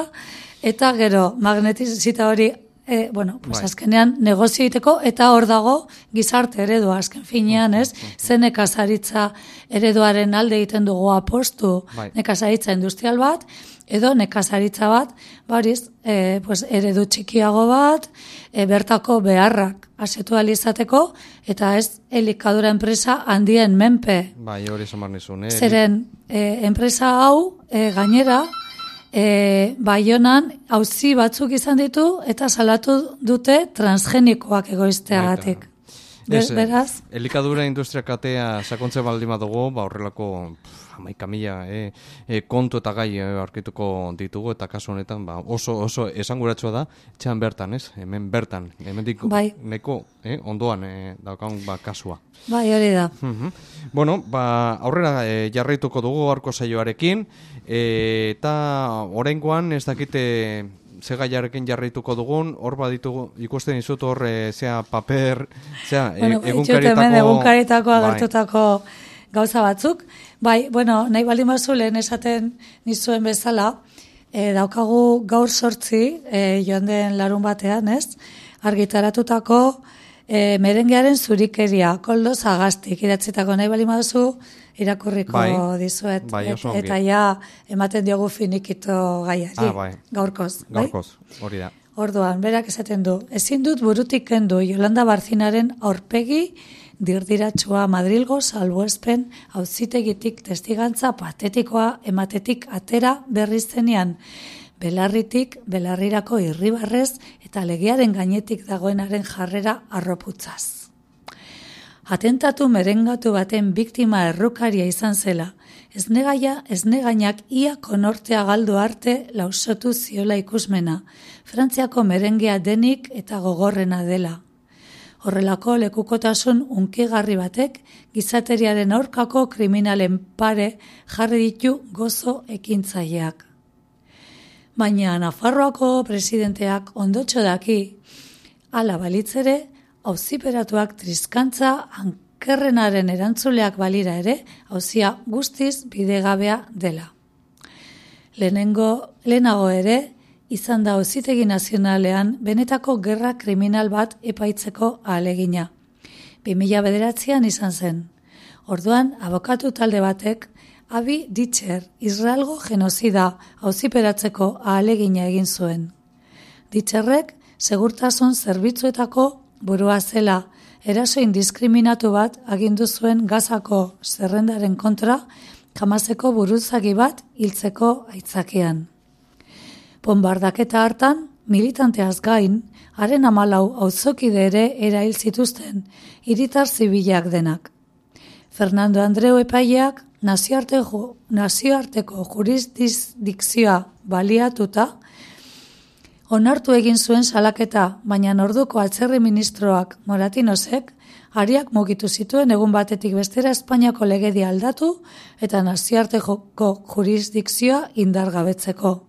eta gero magnetizita hori, e, bueno, pues Bai. azkenean negozio egiteko, eta hor dago gizarte eredua, azken finean, ez? Ze nekazaritza ereduaren alde egiten dugu apostu, Bai. nekazaritza industrial bat, edo nekazaritza bat, bariz, e, pues, eredu txikiago bat, e, bertako beharrak asetu izateko, eta ez elikadura enpresa handien menpe. Bai, hori esan nizun, eh? Zeren, e, enpresa hau, e, gainera, e, baionan auzi batzuk izan ditu, eta salatu dute transgenikoak egoizteagatik. Ber, Ez, beraz, Elikadura industria katea sakontze baldin badugu, ba horrelako hamaika mila eh, eh, kontu eta gai eh, aurkituko ditugu, eta kasu honetan ba, oso oso esanguratsua da, etxean bertan, ez? Hemen bertan, hemendik Bai. neko eh, ondoan eh, daukagun ba, kasua. bai hori da. Mhm. Bueno, ba, aurrera eh, jarraituko dugu gaurko saioarekin, eh, eta oraingoan ez dakite ze gaiarekin jarraituko dugun, hor baditugu ikusten dizut hor eh, zea paper, zea e, Bueno, egunkaritako... itxut hemen egunkaritako Bai. agertutako gauza batzuk. Bai, bueno, nahi baldin bazu lehen esaten nizuen bezala, e, daukagu gaur sortzi, e, joan den larun batean, ez? Argitaratutako e, merengearen zurikeria, koldo zagaztik, idatzitako nahi baldin baduzu, irakurriko Bai, dizuet. bai, Et- oso ongi. eta ja, ematen diogu finikito gaiari. Ah, bai. Gaurkoz. bai? Gaurkoz, hori da. Orduan, berak esaten du, ezin dut burutik kendu Jolanda Barzinaren aurpegi dirdiratsua Madrilgo salbuespen auzitegitik testigantza patetikoa ematetik atera berriz zenean, belarritik belarrirako irribarrez eta legiaren gainetik dagoenaren jarrera arroputzaz. Atentatu merengatu baten biktima errukaria izan zela, ez negaia, ez negainak ia konortea galdu arte lausotu ziola ikusmena, Frantziako merengea denik eta gogorrena dela. Horrelako lekukotasun unkigarri batek gizateriaren aurkako kriminalen pare jarri ditu gozo ekintzaileak. Baina Nafarroako presidenteak ondotxo daki, ala balitzere, auziperatuak triskantza ankerrenaren erantzuleak balira ere, hauzia guztiz bidegabea dela. Lehenengo, lehenago ere, izan da auzitegi nazionalean benetako gerra kriminal bat epaitzeko ahalegina. 2000 bederatzean izan zen. Orduan, abokatu talde batek, Abi Ditcher, Israelgo genozida auziperatzeko ahalegina egin zuen. Ditxerrek, segurtasun zerbitzuetako burua zela, eraso indiskriminatu bat agindu zuen gazako zerrendaren kontra, kamazeko buruzagi bat hiltzeko aitzakean. Bombardaketa hartan, militanteaz gain, haren amalau auzokide ere erail zituzten, hiritar zibilak denak. Fernando Andreu epaileak nazioarteko, nazioarteko jurisdikzioa baliatuta, onartu egin zuen salaketa, baina orduko atzerri ministroak Moratinosek ariak mugitu zituen egun batetik bestera Espainiako legedia aldatu eta nazioarteko jurisdikzioa indargabetzeko.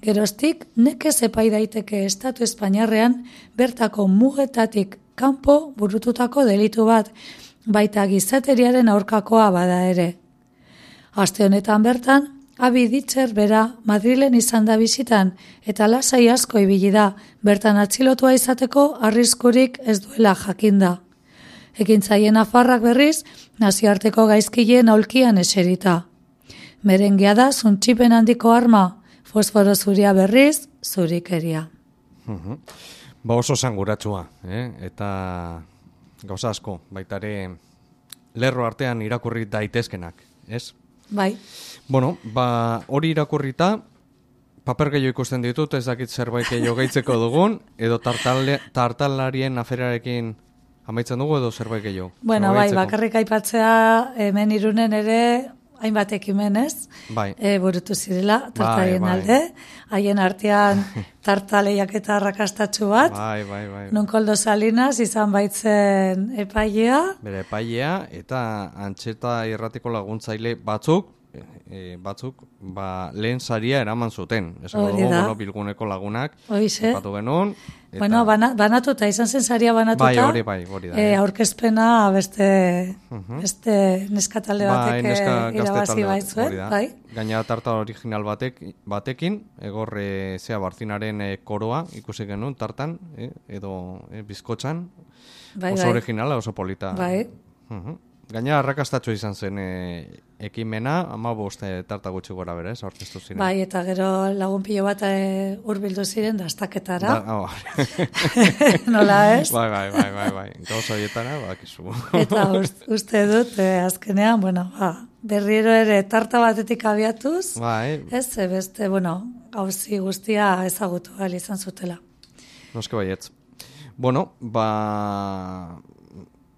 Geroztik, nekez epai daiteke Estatu Espainiarrean bertako mugetatik kanpo burututako delitu bat, baita gizateriaren aurkakoa bada ere. Aste honetan bertan, Abi Ditzer bera Madrilen izan da bizitan eta lasai asko ibili da, bertan atxilotua izateko arriskurik ez duela jakinda. Ekintzaien afarrak berriz, nazioarteko gaizkileen aulkian eserita. Merengia da zuntxipen handiko arma, fosforo zuria berriz, zurikeria. Ba oso zanguratsua, eh? eta gauza asko, baitare lerro artean irakurri daitezkenak, ez? Bai, Bueno, ba, hori irakurrita, paper gehiago ikusten ditut, ez dakit zerbait gehiago gehitzeko dugun, edo tartale, tartalarien aferarekin amaitzen dugu, edo zerbait gehiago. bueno, bai, bakarrik aipatzea hemen irunen ere hainbat ekimen ez, Bai. e, burutu zirela, tartarien bai. alde, haien artean tartaleiak eta arrakastatxu bat, Bai, bai, bai. non koldo salinas izan baitzen epailea, Bere epailea eta antxeta irratiko laguntzaile batzuk, e, e, batzuk, ba, lehen saria eraman zuten. Esango dugu, bueno, bilguneko lagunak, Hoize. epatu genuen. Eta, Bueno, bana, banatuta, izan zen saria banatuta. Bai, hori bai, hori da, eh. aurkezpena beste, beste neskatalde bai, batek neska eh, gazte irabazi baitzuen, bai? Gainera tarta original batek, batekin, egor e, zea barzinaren e, koroa ikusi genuen tartan, e, edo e, bizkotxan, Bai, oso bai. originala, oso polita. Bai. Mhm. Gainera arrakastatxo izan zen e, ekimena, ama boste tarta gutxi gora bere, aurkeztu ziren. Bai, eta gero lagun pilo bat e, hurbildu ziren dastaketara. Da, oh. Nola ez? bai, bai, bai, bai, bai. Gauza horietara, bakizu. Eta ust, uste dut, eh, azkenean, bueno, ba, berriro ere tarta batetik abiatuz, bai, ez, eh, beste, bueno, gauzi guztia ezagutu ahal izan zutela. Noske baietz. Bueno, ba...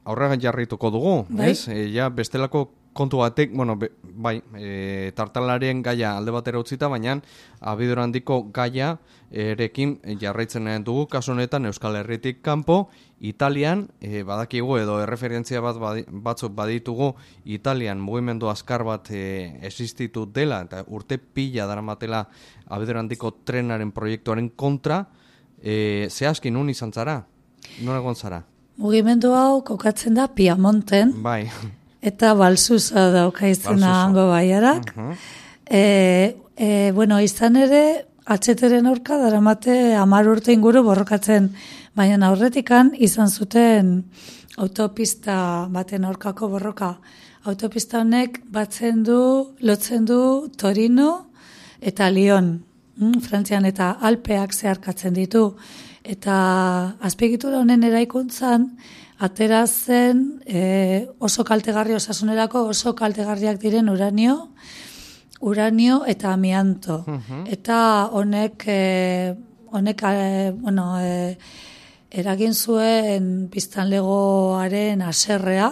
Aurrera jarrituko dugu, Bai. ez? E, ja, bestelako kontu batek, bueno, be, bai, e, tartalarien gaia alde batera utzita, baina abidor handiko gaia erekin jarraitzen dugu, kasu honetan Euskal Herritik kanpo, Italian, e, badakigu edo erreferentzia bat batzuk baditugu, Italian mugimendu azkar bat e, existitu dela, eta urte pila daramatela abidor handiko trenaren proiektuaren kontra, e, zehazki nun izan zara? Non egon zara? Mugimendu hau kokatzen da Piamonten, Bai, eta balsuza dauka izena hango baiarak. e, e, bueno, izan ere, atxeteren aurka daramate amar urte inguru borrokatzen, baina aurretikan izan zuten autopista baten aurkako borroka. Autopista honek batzen du, lotzen du Torino eta Lyon, mm, Frantzian eta Alpeak zeharkatzen ditu. Eta azpiegitura honen eraikuntzan, atera zen e, oso kaltegarri osasunerako oso kaltegarriak diren uranio, uranio eta amianto. Eta honek, e, honek e, bueno, e, eragin zuen biztanlegoaren aserrea,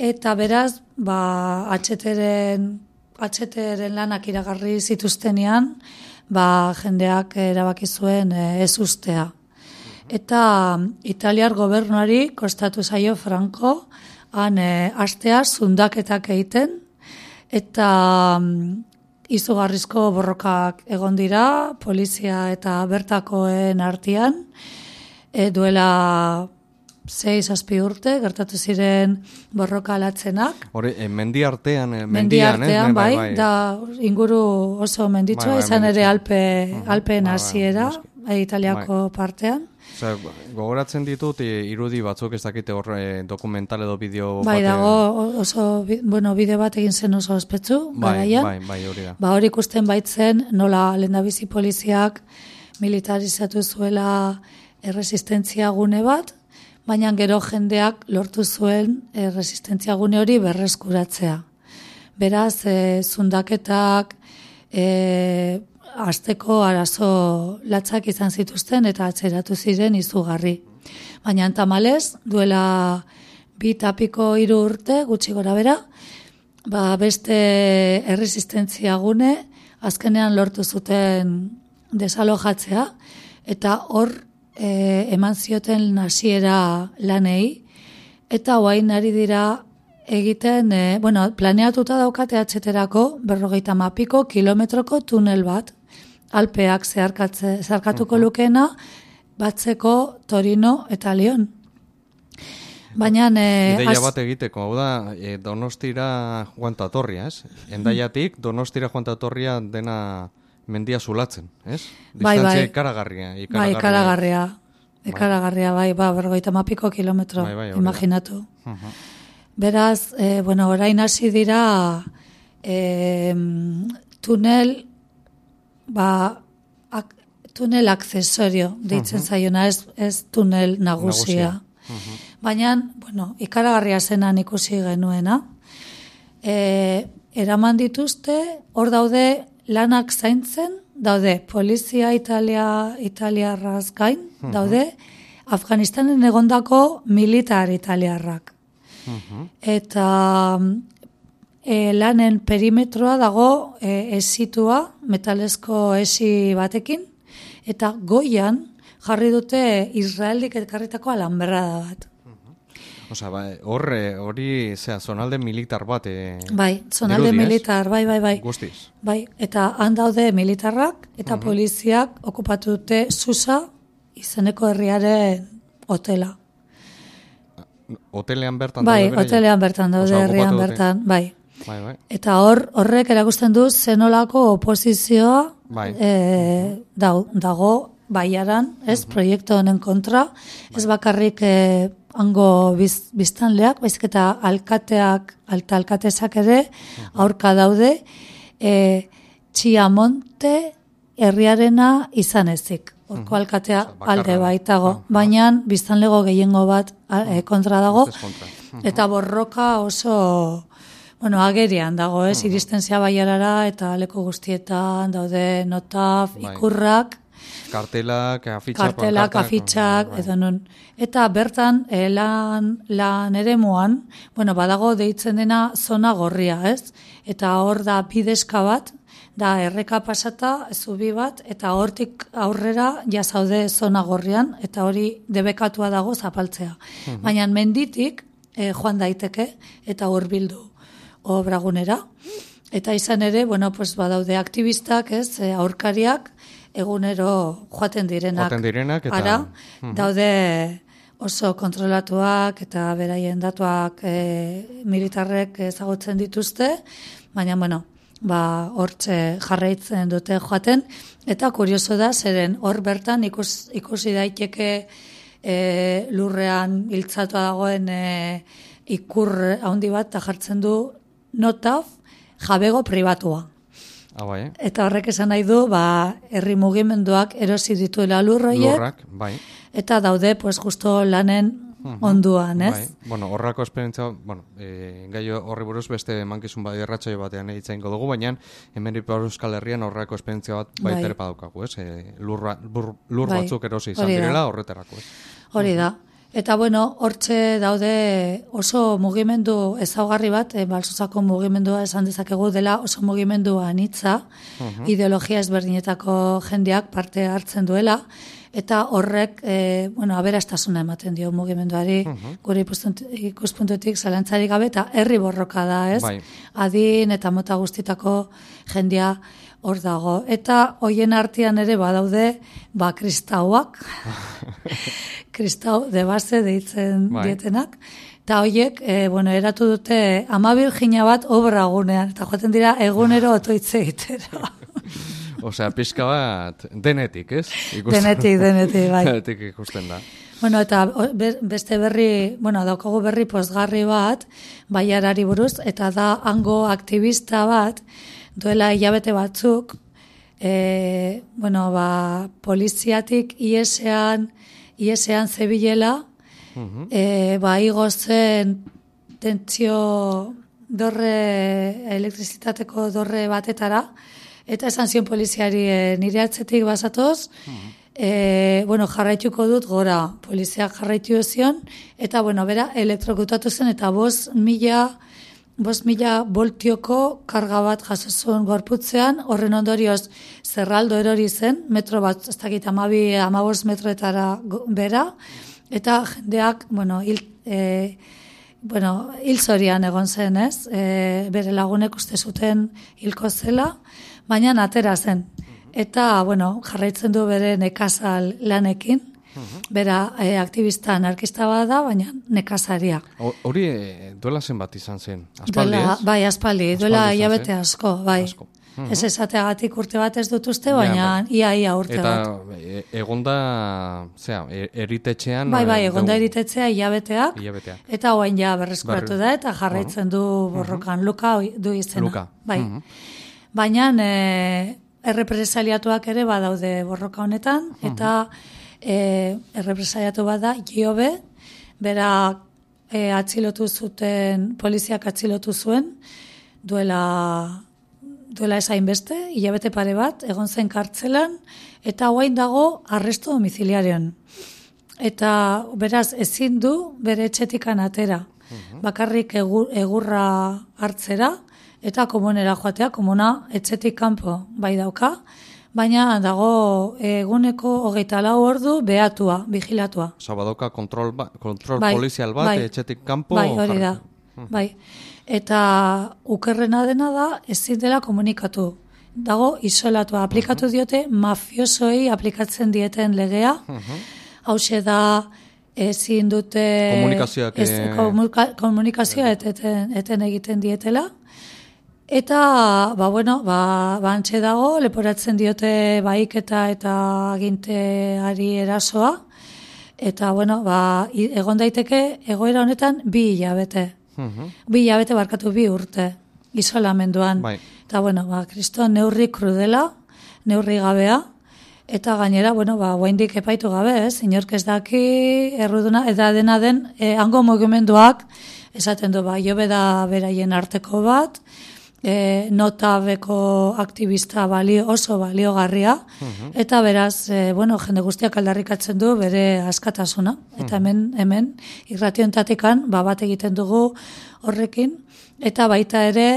eta beraz, ba, atxeteren, atxeteren lanak iragarri zituztenean, ba, jendeak erabaki zuen e, ez ustea. Eta italiar gobernuari kostatu zaio Franco han e, astea zundaketak egiten eta mm, izugarrizko borrokak egon dira polizia eta bertakoen artean e, duela sei zazpi urte gertatu ziren borroka latzenak hori, e, mendi artean, e, mendi mendian, artean, eh? bai, da inguru oso menditsua, Bai, bai, izan ere. Alpe, Alpeen bai, bai, hasiera, noski. Italiako partean. Osea, gogoratzen ditut e, irudi batzuk ez dakite hor dokumental edo bideo Bai, bate- dago oso, bueno, bideo bat egin zen oso ospetsu, bai, garaian. bai, bai, hori da. Ba, hori ikusten baitzen, nola lehendabizi poliziak militarizatu zuela erresistentzia gune bat, baina gero jendeak lortu zuen erresistentzia gune hori berreskuratzea. Beraz, e, zundaketak, e, asteko arazo latzak izan zituzten eta atzeratu ziren izugarri. Baina tamalez, duela bi tapiko hiru urte, gutxi gora bera, ba, beste erresistentzia gune, azkenean lortu zuten desalojatzea, eta hor e, eman zioten hasiera lanei, eta guain ari dira egiten, e, bueno, planeatuta daukate atxeterako berrogeita mapiko kilometroko tunel bat, alpeak zeharkatze, zeharkatuko lukeena, batzeko Torino eta Lyon. Baina, e, Ideia az- bat egiteko, hau da, e, donostira joan ez? Endaiatik, donostira joan eta etorria dena mendia zulatzen, ez? Bai, Distantzia bai. ikaragarria, Bai, ikaragarria. ikaragarria. Ikaragarria, bai, ba, berrogeita mapiko kilometro, Bai, bai, hori da. imaginatu. Beraz, e, bueno, orain hasi dira e, tunel, ba, ak, tunel akcesorio, deitzen zaiona, ez, ez tunel nagusia. Baina, bueno, ikaragarria zenan ikusi genuena. E, eraman dituzte, hor daude lanak zaintzen, daude polizia Italia, italiarraz gain, daude Afganistanen egondako militar italiarrak. Eta e, lanen perimetroa dago e, esitua, metalezko esi batekin, eta goian jarri dute Israelik ekarritako alamberrada bat. Osea, ba, hor, eh, hori, zera, zonalde militar bat. E, Bai, zonalde dirudi, militar, bai, bai, bai. Guztiz. Bai, eta han daude militarrak eta poliziak okupatu dute Susa izeneko herriaren hotela. Hotelean bertan Bai, daude beraiek? hotelean bertan daude Osea, herrian okupatu dute. bertan, bai. Bai, bai. Eta hor, horrek erakusten du zenolako oposizioa Bai. e, dau, dago baiaran, ez, proiektu honen kontra, ez bakarrik e, hango biz, biztanleak, baizik eta alkateak, alta alkatesak ere, aurka daude, e, Txiamonte herriarena izan ezik. Horko alkatea bakarra alde baitago, baina biztanlego gehiengo bat e, kontra dago, kontra. eta borroka oso bueno, agerian dago, ez, iristen zea baiarara eta leku guztietan daude notaf, Bai. ikurrak, Kartelak, afitxak, kartelak, afitxak, bai. edo nun. Eta bertan, eh, lan, lan ere muan, bueno, badago deitzen dena zona gorria, ez? Eta hor da bideska bat, da erreka pasata, zubi bat, eta hortik aurrera jasaude zona gorrian, eta hori debekatua dago zapaltzea. Baina menditik eh, joan daiteke, eta hurbildu obragunera. Eta izan ere, bueno, pues badaude aktivistak, ez, eh, aurkariak, egunero joaten direnak. Joaten direnak eta- Ara, daude oso kontrolatuak eta beraien datuak e, militarrek ezagutzen dituzte, baina, bueno, ba, hortze jarraitzen dute joaten, eta kurioso da, zeren hor bertan ikus, ikusi daiteke e, lurrean hiltzatua dagoen e, ikur handi bat, eta jartzen du notaf jabego pribatua. Ah, bai, eh? Eta horrek esan nahi du, ba, herri mugimenduak erosi dituela lurroiek, Lurrak, bai. eta daude, pues, justo lanen onduan, ez? Bai. Bueno, horrako esperientzia, bueno, e, gai horri buruz beste mankizun bat erratxoi batean egitzaingo dugu, baina hemen Ipar Euskal Herrian horrako esperientzia bat Bai. baita ere badaukagu, ez? E, lurra, bur, lur Bai, batzuk erosi izan direla horretarako, ez? Hori da. Eta bueno, hortxe daude oso mugimendu ezaugarri bat, e, balsuzako mugimendua esan dezakegu dela oso mugimendu anitza, ideologia ezberdinetako jendeak parte hartzen duela, eta horrek, e, bueno, aberastasuna ematen dio mugimenduari, gure ikuspunt- ikuspuntutik zalantzari gabe, eta herri borroka da, ez? Bai. Adin eta mota guztitako jendia hor dago. Eta hoien artean ere badaude, ba, kristauak, kristau de base deitzen Bai. dietenak, eta hoiek, e, bueno, eratu dute ama virgina bat obra gunean, eta joaten dira egunero otoitze egitera. Osea, pixka bat denetik, ez? Ikusten- Denetik, denetik, bai. denetik ikusten da. Bueno, eta beste berri, bueno, daukagu berri pozgarri bat, baiarari buruz, eta da hango aktivista bat, duela hilabete batzuk, e, bueno, ba, poliziatik iesean, iesean zebilela, e, ba, igo zen dorre, elektrizitateko dorre batetara, eta esan zion poliziari e, nire atzetik basatoz, e, bueno, jarraituko dut gora, poliziak jarraitu zion, eta, bueno, bera, elektrokutatu zen, eta bost mila, bost mila voltioko karga bat jaso zuen gorputzean, horren ondorioz zerraldo erori zen, metro bat, ez dakit, amabi, amabos metroetara bera, Eta jendeak, bueno, hil, e, bueno, hil zorian egon zen, ez? E, bere lagunek uste zuten hilko zela, baina atera zen. Eta, bueno, jarraitzen du bere nekazal lanekin, bera e, aktivista anarkista bada, baina nekazaria. Ho- Hori eh, duela zenbat izan zen? Aspaldi, Duela, ez? bai, aspaldi, duela hilabete asko, bai. Asko. Ez esateagatik urte bat ez dut uste, baina bai. ia, urte Eta bat. e, egonda, zera, e- eritetxean... Bai, bai, eh, egonda deu- eritetzea hilabeteak, Hilabeteak. eta oain ja berreskuratu da, eta jarraitzen du borrokan, Luka oi- du izena. Luka. Bai. Mhm. Baina e, errepresaliatuak ere badaude borroka honetan, eta e, errepresaliatu bada Giobe, bera e, atzilotu zuten, poliziak atzilotu zuen, duela duela esain beste, hilabete pare bat, egon zen kartzelan, eta guain dago arresto domiciliarion. Eta beraz ezin du bere etxetikan atera. Bakarrik egu- egurra hartzera eta komunera joatea, komuna etxetik kanpo bai dauka, baina dago eguneko hogeita lau ordu behatua, vigilatua. Zabadoka kontrol, ba, kontrol Bai, polizial bat, bai. etxetik kanpo... Bai, hori da. Bai. Eta ukerrena dena da ezin dela komunikatu. Dago isolatua. Aplikatu diote mafiosoei aplikatzen dieten legea. Hauxe da ezin dute... Komunikazioak, ez, eh, komunika- komunikazioa eten, eten egiten dietela. Eta, ba, bueno, ba, ba antxe dago, leporatzen diote baiketa eta aginteari erasoa. Eta, bueno, ba, egon daiteke egoera honetan bi hilabete. Mhm. Bi hilabete barkatu bi urte, isolamenduan. Bai. Eta, bueno, ba, kriston neurri krudela, neurri gabea, eta gainera, bueno, ba, guaindik epaitu gabe, ez? Inork ez daki, erruduna, eta dena den, e, hango mugimenduak, esaten du, ba, jobe da beraien arteko bat, e, notabeko aktivista balio, oso baliogarria, eta beraz, e, bueno, jende guztiak aldarrikatzen du bere askatasuna, eta hemen, hemen, irrationtatikan, ba, bat egiten dugu horrekin, eta baita ere,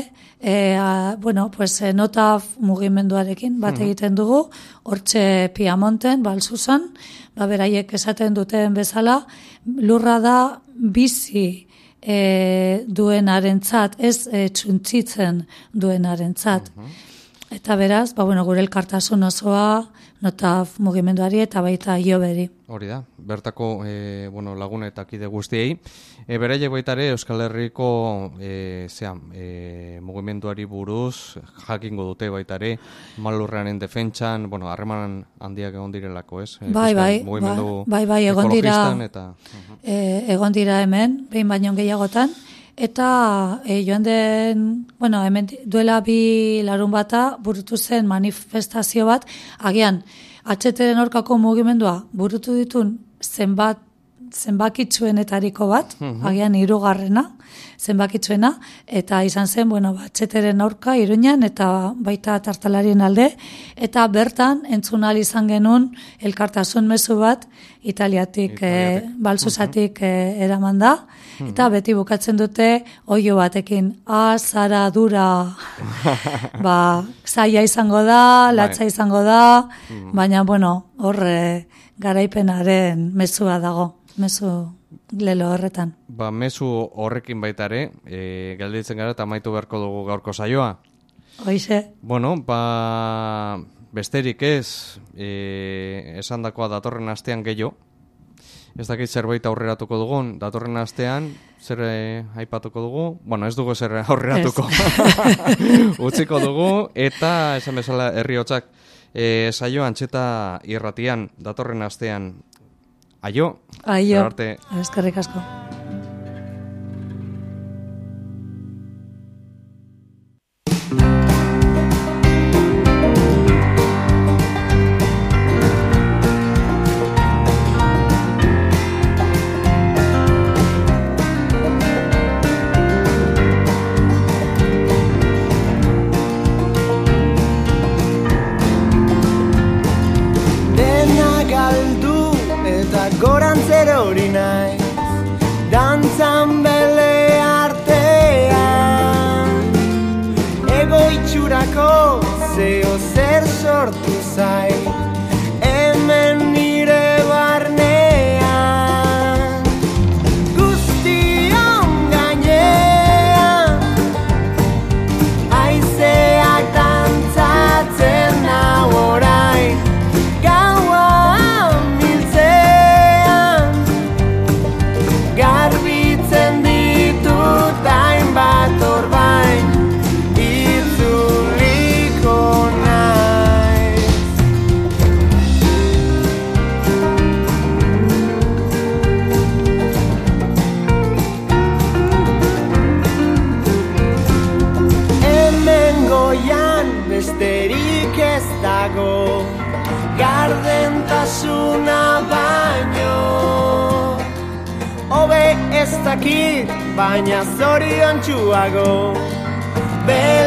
e, a, bueno, pues, e, nota mugimenduarekin bat egiten dugu, hortxe Piamonten, balzuzan, ba, beraiek esaten duten bezala, lurra da bizi e, duenarentzat, ez e, txuntzitzen duenarentzat. Eta beraz, ba, bueno, gure elkartasun osoa, nota mugimenduari eta baita ioberi. Hori da, bertako e, bueno, lagune eta kide guztiei. E, beraiek baita ere Euskal Herriko e, zea, e, mugimenduari buruz jakingo dute baita ere malurrearen defentsan, bueno, harreman handiak egon direlako, ez? E, Bai, bai, mugimendu bai, bai, egon dira- Eta, e, egon dira hemen, behin baino gehiagotan, eta e, joan den, bueno, hemen duela bi larun bata burutu zen manifestazio bat, agian, atxeteren aurkako mugimendua burutu ditun zenbat zenbakitsuenetariko bat, agian hirugarrena, zenbakitsuena, eta izan zen, bueno, batxeteren aurka, iruñan, eta baita tartalarien alde, eta bertan, entzun ahal izan genuen, elkartasun mezu bat, italiatik, Italiatik. e, balzuzatik e, eraman da, eta beti bukatzen dute, oio batekin, a, zara, dura, ba, zaila izango da, latza izango da, baina, bueno, horre, garaipenaren mezua dago, mezu lelo horretan. ba, mezu horrekin baita ere, e, galditzen gara eta amaitu beharko dugu gaurko saioa. Hoize, Bueno, ba, besterik ez, e, esandakoa datorren astean gehiago. Ez dakit zerbait aurreratuko dugun, datorren astean, zer eh, aipatuko dugu? Bueno, ez dugu zer aurreratuko. Utziko dugu, eta esan bezala herri hotzak e, saio antxeta irratian, datorren astean. Aio, aio, arte. eskerrik asko. Gorantzer hori baina zorion txuago. Bele